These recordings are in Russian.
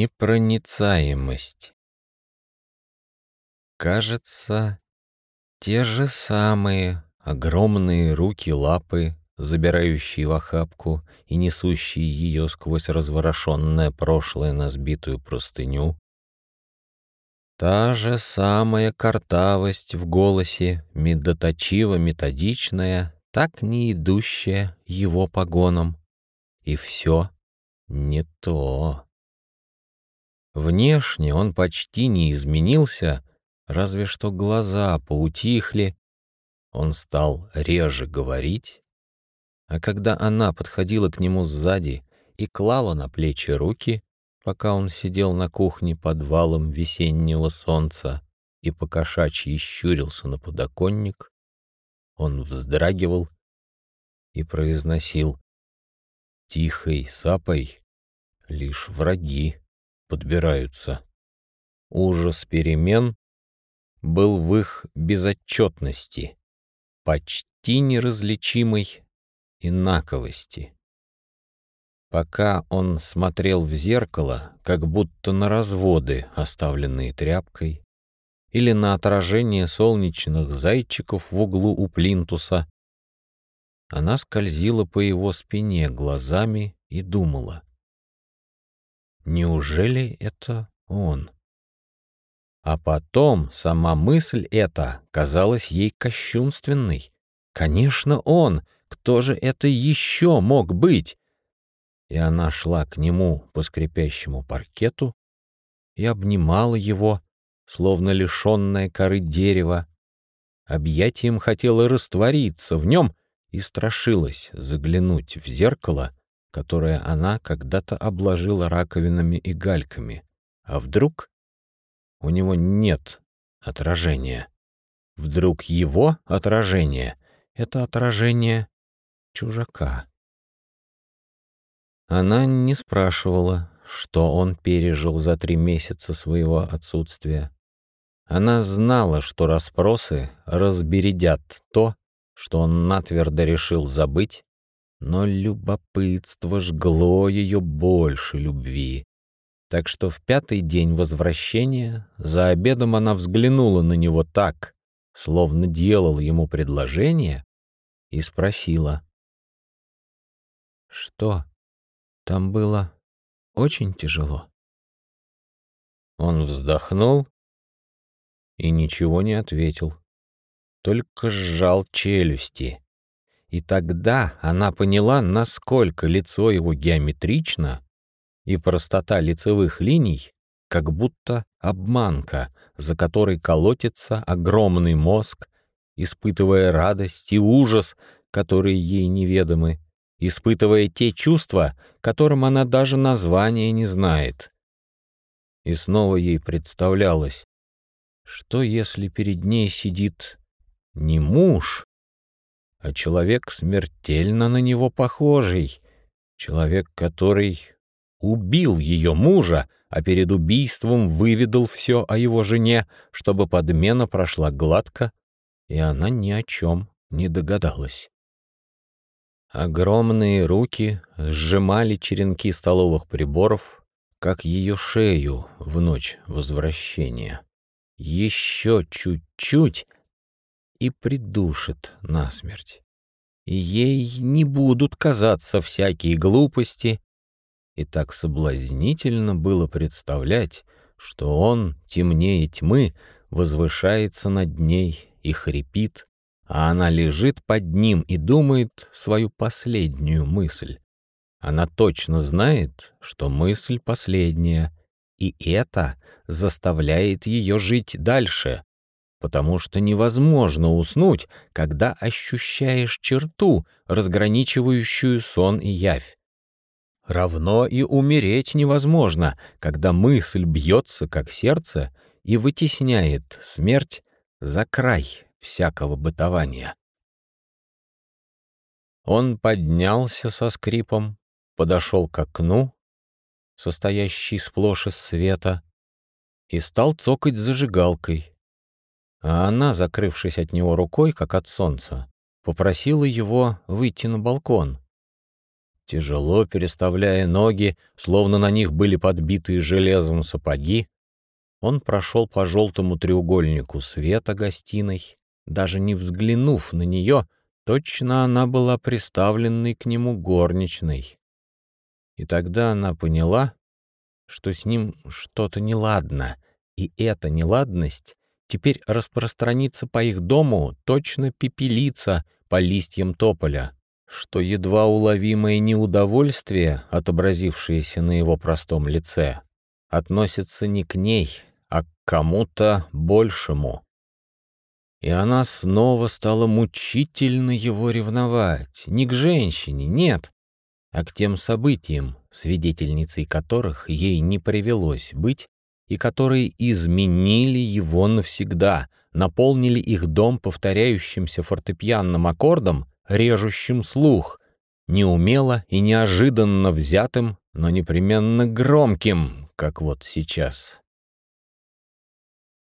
Непроницаемость. Кажется, те же самые огромные руки-лапы, забирающие в охапку и несущие ее сквозь разворошенное прошлое на сбитую простыню. Та же самая картавость в голосе, медоточиво-методичная, так не идущая его погоном. И все не то. Внешне он почти не изменился, разве что глаза поутихли. Он стал реже говорить, а когда она подходила к нему сзади и клала на плечи руки, пока он сидел на кухне под валом весеннего солнца и покошачьи щурился на подоконник, он вздрагивал и произносил тихой сапой лишь враги подбираются. Ужас перемен был в их безотчетности, почти неразличимой инаковости. Пока он смотрел в зеркало, как будто на разводы, оставленные тряпкой, или на отражение солнечных зайчиков в углу у плинтуса, она скользила по его спине глазами и думала. Неужели это он? А потом сама мысль эта казалась ей кощунственной. Конечно, он! Кто же это еще мог быть? И она шла к нему по скрипящему паркету и обнимала его, словно лишенная коры дерева. Объятием хотела раствориться в нем и страшилась заглянуть в зеркало — которое она когда-то обложила раковинами и гальками. А вдруг у него нет отражения? Вдруг его отражение — это отражение чужака? Она не спрашивала, что он пережил за три месяца своего отсутствия. Она знала, что расспросы разбередят то, что он натвердо решил забыть но любопытство жгло ее больше любви. Так что в пятый день возвращения за обедом она взглянула на него так, словно делала ему предложение, и спросила. «Что, там было очень тяжело?» Он вздохнул и ничего не ответил, только сжал челюсти. И тогда она поняла, насколько лицо его геометрично, и простота лицевых линий как будто обманка, за которой колотится огромный мозг, испытывая радость и ужас, которые ей неведомы, испытывая те чувства, которым она даже названия не знает. И снова ей представлялось, что если перед ней сидит не муж, а человек смертельно на него похожий, человек, который убил ее мужа, а перед убийством выведал все о его жене, чтобы подмена прошла гладко, и она ни о чем не догадалась. Огромные руки сжимали черенки столовых приборов, как ее шею в ночь возвращения. Еще чуть-чуть, и придушит насмерть. И ей не будут казаться всякие глупости, и так соблазнительно было представлять, что он, темнее тьмы, возвышается над ней и хрипит, а она лежит под ним и думает свою последнюю мысль. Она точно знает, что мысль последняя, и это заставляет ее жить дальше, потому что невозможно уснуть, когда ощущаешь черту, разграничивающую сон и явь. Равно и умереть невозможно, когда мысль бьется, как сердце, и вытесняет смерть за край всякого бытования. Он поднялся со скрипом, подошел к окну, состоящей сплошь из света, и стал цокать зажигалкой, а она, закрывшись от него рукой, как от солнца, попросила его выйти на балкон. Тяжело переставляя ноги, словно на них были подбитые железом сапоги, он прошел по желтому треугольнику света гостиной, даже не взглянув на нее, точно она была приставленной к нему горничной. И тогда она поняла, что с ним что-то неладно, и эта неладность теперь распространится по их дому, точно пепелица по листьям тополя что едва уловимое неудовольствие, отобразившееся на его простом лице, относится не к ней, а к кому-то большему. И она снова стала мучительно его ревновать, не к женщине, нет, а к тем событиям, свидетельницей которых ей не привелось быть, и которые изменили его навсегда, наполнили их дом повторяющимся фортепианным аккордом режущим слух, неумело и неожиданно взятым, но непременно громким, как вот сейчас.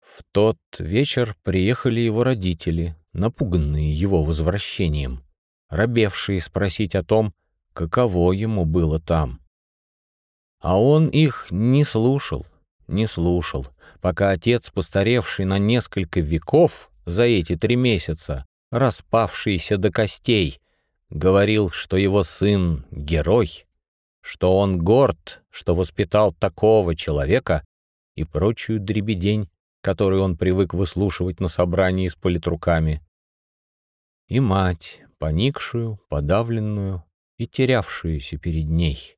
В тот вечер приехали его родители, напуганные его возвращением, робевшие спросить о том, каково ему было там. А он их не слушал, не слушал, пока отец, постаревший на несколько веков за эти три месяца, распавшийся до костей, говорил, что его сын — герой, что он горд, что воспитал такого человека и прочую дребедень, которую он привык выслушивать на собрании с политруками. И мать, поникшую, подавленную и терявшуюся перед ней.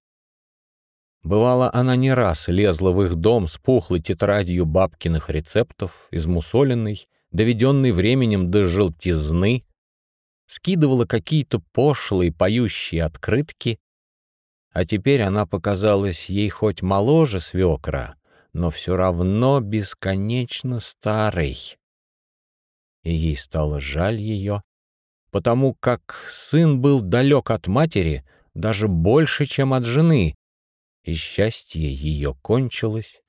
Бывало, она не раз лезла в их дом с пухлой тетрадью бабкиных рецептов, измусоленной, доведенный временем до желтизны, скидывала какие-то пошлые поющие открытки, а теперь она показалась ей хоть моложе свекра, но все равно бесконечно старой. И ей стало жаль ее, потому как сын был далек от матери даже больше, чем от жены, и счастье ее кончилось,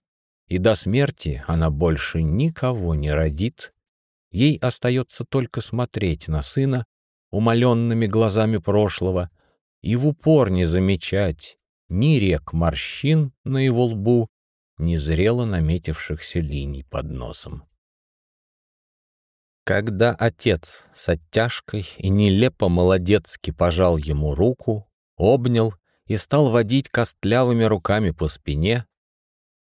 и до смерти она больше никого не родит, Ей остается только смотреть на сына умоленными глазами прошлого и в упор не замечать ни рек морщин на его лбу, ни зрело наметившихся линий под носом. Когда отец с оттяжкой и нелепо молодецки пожал ему руку, обнял и стал водить костлявыми руками по спине,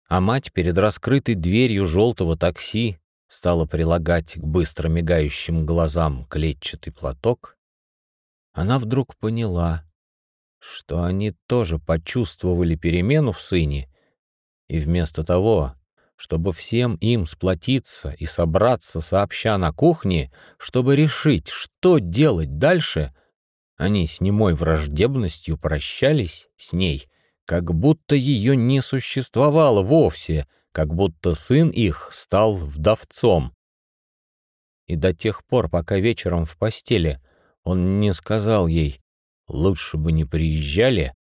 а мать перед раскрытой дверью желтого такси стала прилагать к быстро мигающим глазам клетчатый платок, она вдруг поняла, что они тоже почувствовали перемену в сыне, и вместо того, чтобы всем им сплотиться и собраться сообща на кухне, чтобы решить, что делать дальше, они с немой враждебностью прощались с ней, как будто ее не существовало вовсе — как будто сын их стал вдовцом. И до тех пор, пока вечером в постели он не сказал ей «лучше бы не приезжали»,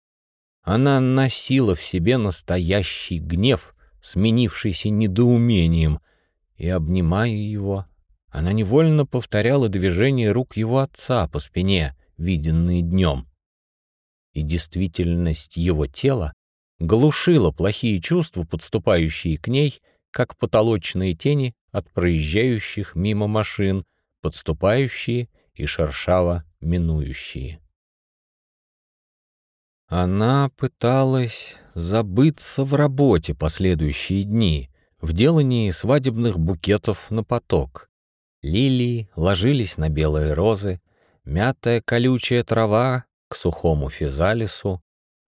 она носила в себе настоящий гнев, сменившийся недоумением, и, обнимая его, она невольно повторяла движения рук его отца по спине, виденные днем. И действительность его тела глушила плохие чувства, подступающие к ней, как потолочные тени от проезжающих мимо машин, подступающие и шершаво минующие. Она пыталась забыться в работе последующие дни, в делании свадебных букетов на поток. Лилии ложились на белые розы, мятая колючая трава к сухому физалису,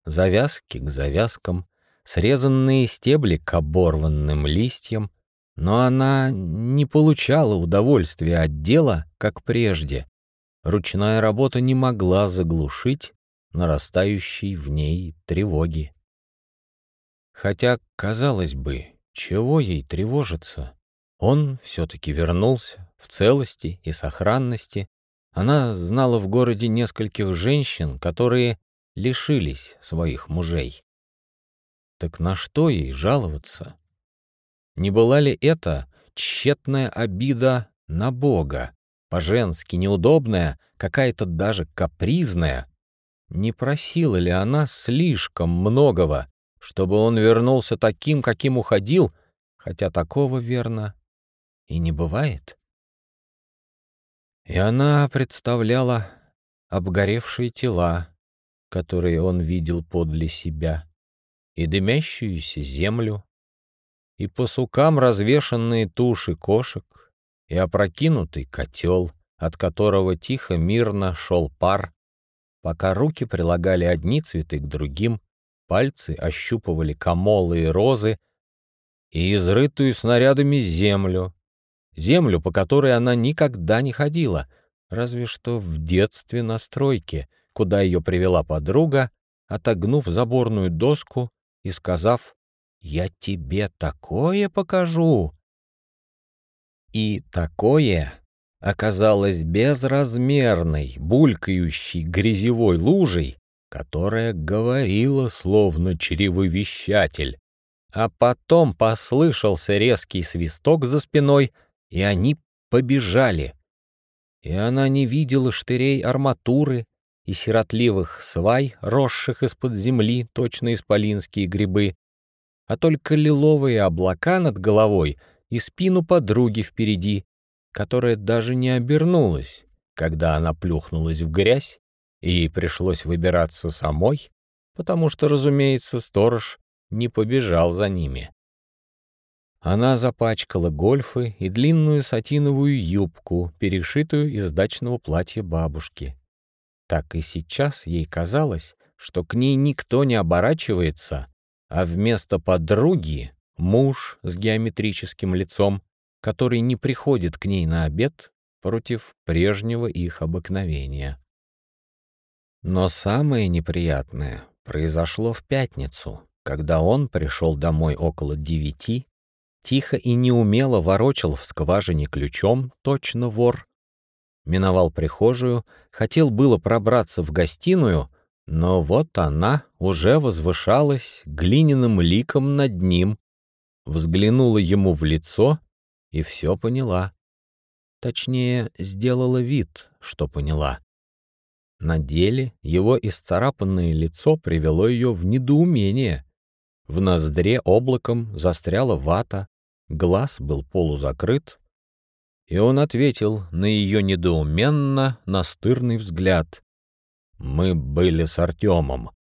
завязки к завязкам, срезанные стебли к оборванным листьям, но она не получала удовольствия от дела, как прежде. Ручная работа не могла заглушить нарастающей в ней тревоги. Хотя, казалось бы, чего ей тревожиться? Он все-таки вернулся в целости и сохранности. Она знала в городе нескольких женщин, которые лишились своих мужей. Так на что ей жаловаться? Не была ли это тщетная обида на Бога, по-женски неудобная, какая-то даже капризная? не просила ли она слишком многого, чтобы он вернулся таким, каким уходил, хотя такого, верно, и не бывает. И она представляла обгоревшие тела, которые он видел подле себя, и дымящуюся землю, и по сукам развешанные туши кошек, и опрокинутый котел, от которого тихо, мирно шел пар, пока руки прилагали одни цветы к другим, пальцы ощупывали камолы и розы, и изрытую снарядами землю, землю, по которой она никогда не ходила, разве что в детстве на стройке, куда ее привела подруга, отогнув заборную доску и сказав «Я тебе такое покажу!» И такое оказалось безразмерной, булькающей грязевой лужей, которая говорила словно чревовещатель, а потом послышался резкий свисток за спиной, и они побежали. И она не видела штырей арматуры и сиротливых свай, росших из-под земли, точно исполинские грибы, а только лиловые облака над головой и спину подруги впереди, которая даже не обернулась, когда она плюхнулась в грязь, и ей пришлось выбираться самой, потому что, разумеется, сторож не побежал за ними. Она запачкала гольфы и длинную сатиновую юбку, перешитую из дачного платья бабушки. Так и сейчас ей казалось, что к ней никто не оборачивается, а вместо подруги — муж с геометрическим лицом, который не приходит к ней на обед против прежнего их обыкновения. Но самое неприятное произошло в пятницу, когда он пришел домой около девяти, тихо и неумело ворочал в скважине ключом, точно вор, миновал прихожую, хотел было пробраться в гостиную, но вот она уже возвышалась глиняным ликом над ним, взглянула ему в лицо и все поняла. Точнее, сделала вид, что поняла. На деле его исцарапанное лицо привело ее в недоумение. В ноздре облаком застряла вата, глаз был полузакрыт, и он ответил на ее недоуменно настырный взгляд. «Мы были с Артемом».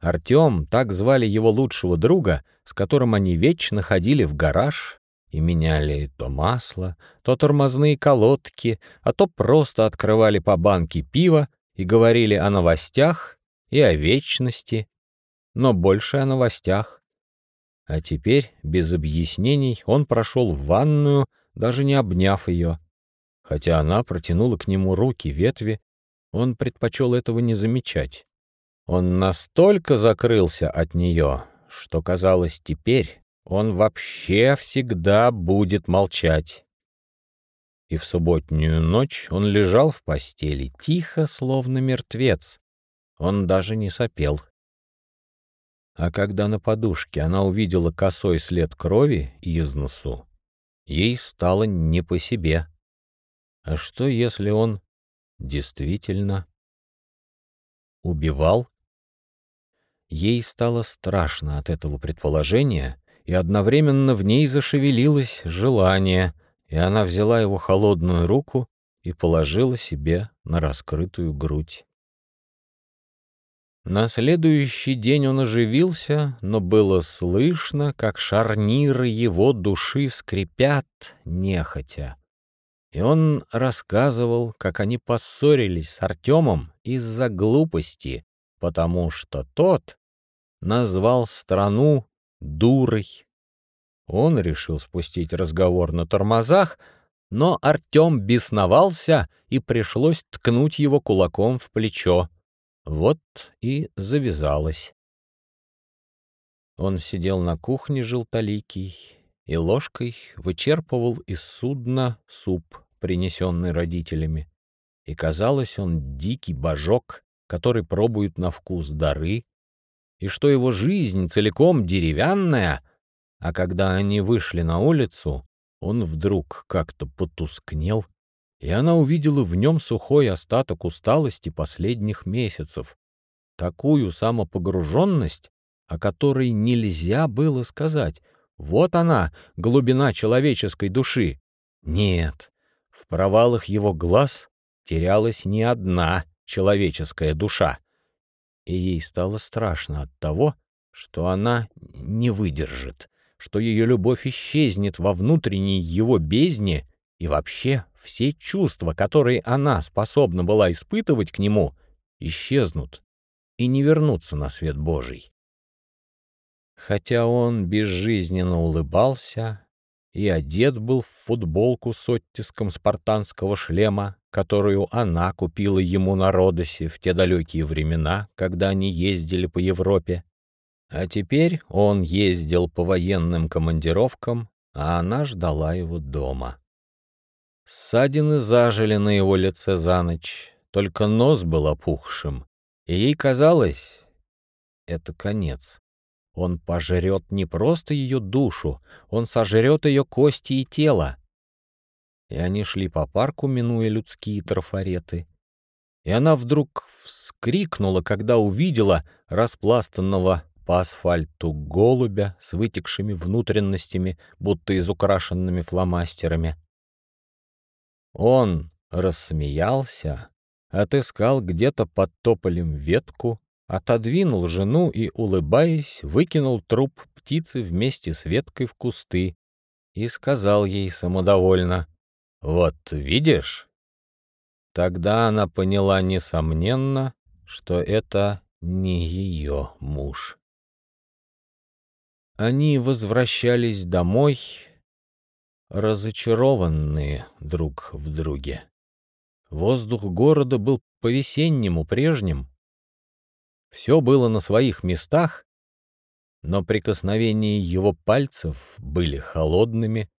Артем, так звали его лучшего друга, с которым они вечно ходили в гараж и меняли то масло, то тормозные колодки, а то просто открывали по банке пива и говорили о новостях и о вечности, но больше о новостях. А теперь, без объяснений, он прошел в ванную, даже не обняв ее. Хотя она протянула к нему руки ветви, он предпочел этого не замечать. Он настолько закрылся от нее, что, казалось, теперь он вообще всегда будет молчать. И в субботнюю ночь он лежал в постели, тихо, словно мертвец. Он даже не сопел. А когда на подушке она увидела косой след крови из носу, ей стало не по себе. А что, если он действительно убивал? Ей стало страшно от этого предположения, и одновременно в ней зашевелилось желание, и она взяла его холодную руку и положила себе на раскрытую грудь. На следующий день он оживился, но было слышно, как шарниры его души скрипят нехотя. И он рассказывал, как они поссорились с Артемом из-за глупости, потому что тот назвал страну дурой. Он решил спустить разговор на тормозах, но Артем бесновался, и пришлось ткнуть его кулаком в плечо. Вот и завязалось. Он сидел на кухне желтоликий и ложкой вычерпывал из судна суп, принесенный родителями. И казалось, он дикий божок, который пробует на вкус дары, и что его жизнь целиком деревянная, а когда они вышли на улицу, он вдруг как-то потускнел и она увидела в нем сухой остаток усталости последних месяцев, такую самопогруженность, о которой нельзя было сказать. Вот она, глубина человеческой души. Нет, в провалах его глаз терялась не одна человеческая душа. И ей стало страшно от того, что она не выдержит, что ее любовь исчезнет во внутренней его бездне, и вообще все чувства, которые она способна была испытывать к нему, исчезнут и не вернутся на свет Божий. Хотя он безжизненно улыбался и одет был в футболку с оттиском спартанского шлема, которую она купила ему на Родосе в те далекие времена, когда они ездили по Европе, а теперь он ездил по военным командировкам, а она ждала его дома. Ссадины зажили на его лице за ночь, только нос был опухшим, и ей казалось, это конец. Он пожрет не просто ее душу, он сожрет ее кости и тело. И они шли по парку, минуя людские трафареты. И она вдруг вскрикнула, когда увидела распластанного по асфальту голубя с вытекшими внутренностями, будто изукрашенными фломастерами. Он рассмеялся, отыскал где-то под тополем ветку, отодвинул жену и, улыбаясь, выкинул труп птицы вместе с веткой в кусты и сказал ей самодовольно, «Вот видишь?» Тогда она поняла несомненно, что это не ее муж. Они возвращались домой, разочарованные друг в друге. Воздух города был по-весеннему прежним. Все было на своих местах, но прикосновения его пальцев были холодными,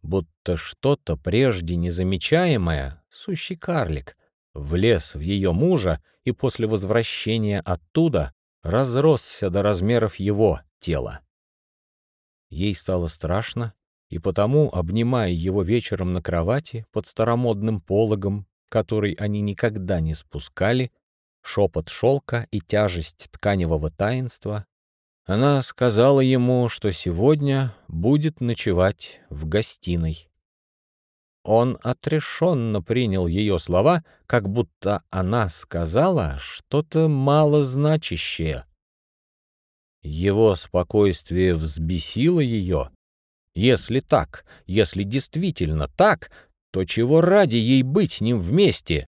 будто что-то прежде незамечаемое, сущий карлик, влез в ее мужа и после возвращения оттуда разросся до размеров его тела. Ей стало страшно, и потому, обнимая его вечером на кровати под старомодным пологом, который они никогда не спускали, шепот шелка и тяжесть тканевого таинства, она сказала ему, что сегодня будет ночевать в гостиной. Он отрешенно принял ее слова, как будто она сказала что-то малозначащее. Его спокойствие взбесило ее. Если так, если действительно так, то чего ради ей быть с ним вместе?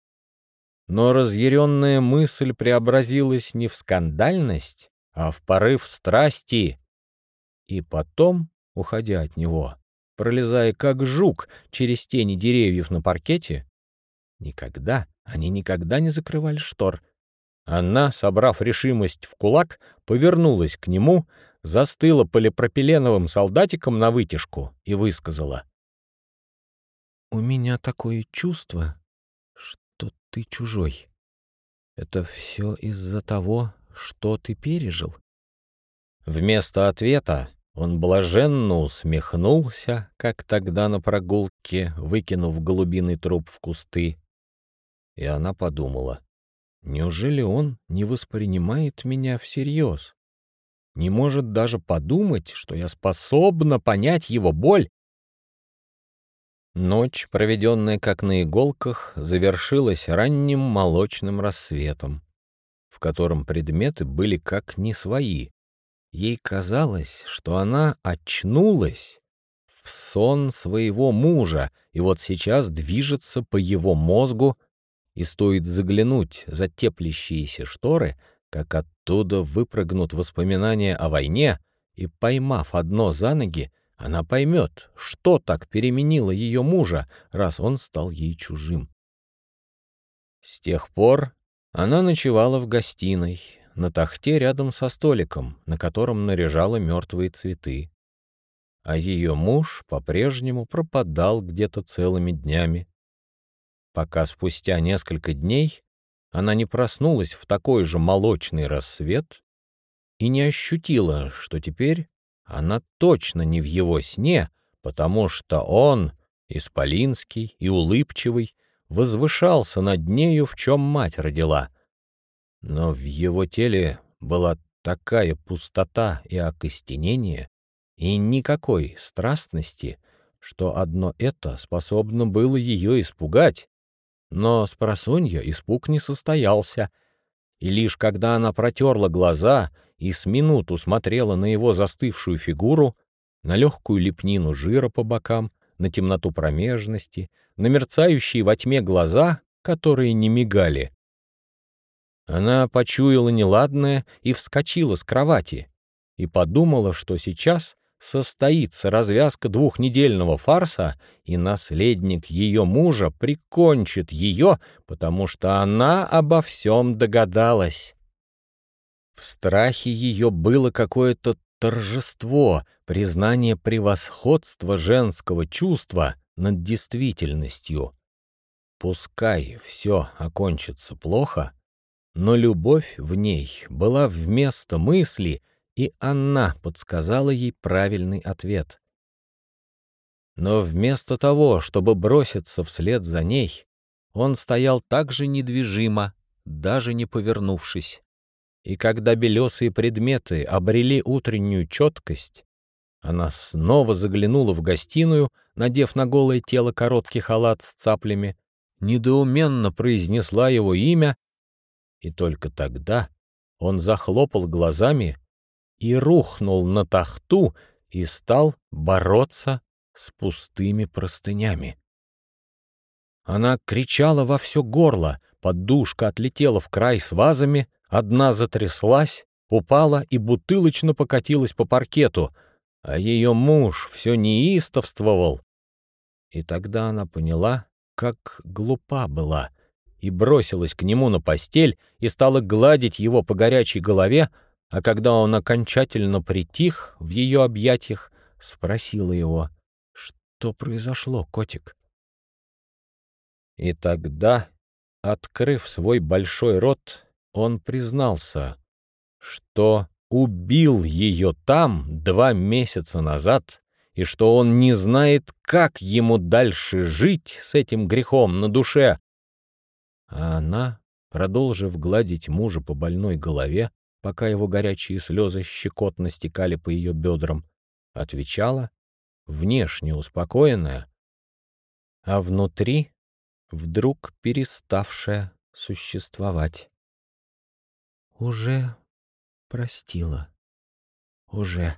Но разъяренная мысль преобразилась не в скандальность, а в порыв страсти. И потом, уходя от него, пролезая как жук через тени деревьев на паркете, никогда, они никогда не закрывали штор, она, собрав решимость в кулак, повернулась к нему, застыла полипропиленовым солдатиком на вытяжку и высказала. «У меня такое чувство, что ты чужой. Это все из-за того, что ты пережил». Вместо ответа он блаженно усмехнулся, как тогда на прогулке, выкинув голубиный труп в кусты. И она подумала — Неужели он не воспринимает меня всерьез? Не может даже подумать, что я способна понять его боль? Ночь, проведенная как на иголках, завершилась ранним молочным рассветом, в котором предметы были как не свои. Ей казалось, что она очнулась в сон своего мужа и вот сейчас движется по его мозгу и стоит заглянуть за теплящиеся шторы, как оттуда выпрыгнут воспоминания о войне, и, поймав одно за ноги, она поймет, что так переменило ее мужа, раз он стал ей чужим. С тех пор она ночевала в гостиной, на тахте рядом со столиком, на котором наряжала мертвые цветы. А ее муж по-прежнему пропадал где-то целыми днями, пока спустя несколько дней она не проснулась в такой же молочный рассвет и не ощутила, что теперь она точно не в его сне, потому что он, исполинский и улыбчивый, возвышался над нею, в чем мать родила. Но в его теле была такая пустота и окостенение, и никакой страстности, что одно это способно было ее испугать. Но с просонья испуг не состоялся, и лишь когда она протерла глаза и с минуту смотрела на его застывшую фигуру, на легкую лепнину жира по бокам, на темноту промежности, на мерцающие во тьме глаза, которые не мигали. Она почуяла неладное и вскочила с кровати, и подумала, что сейчас состоится развязка двухнедельного фарса, и наследник ее мужа прикончит ее, потому что она обо всем догадалась. В страхе ее было какое-то торжество, признание превосходства женского чувства над действительностью. Пускай все окончится плохо, но любовь в ней была вместо мысли, и она подсказала ей правильный ответ. Но вместо того, чтобы броситься вслед за ней, он стоял так же недвижимо, даже не повернувшись и когда белесые предметы обрели утреннюю четкость, она снова заглянула в гостиную, надев на голое тело короткий халат с цаплями, недоуменно произнесла его имя, и только тогда он захлопал глазами и рухнул на тахту и стал бороться с пустыми простынями. Она кричала во все горло, подушка отлетела в край с вазами, Одна затряслась, упала и бутылочно покатилась по паркету, а ее муж все неистовствовал. И тогда она поняла, как глупа была, и бросилась к нему на постель и стала гладить его по горячей голове, а когда он окончательно притих в ее объятиях, спросила его, что произошло, котик. И тогда, открыв свой большой рот, он признался, что убил ее там два месяца назад и что он не знает, как ему дальше жить с этим грехом на душе. А она, продолжив гладить мужа по больной голове, пока его горячие слезы щекотно стекали по ее бедрам, отвечала, внешне успокоенная, а внутри вдруг переставшая существовать. Уже простила. Уже.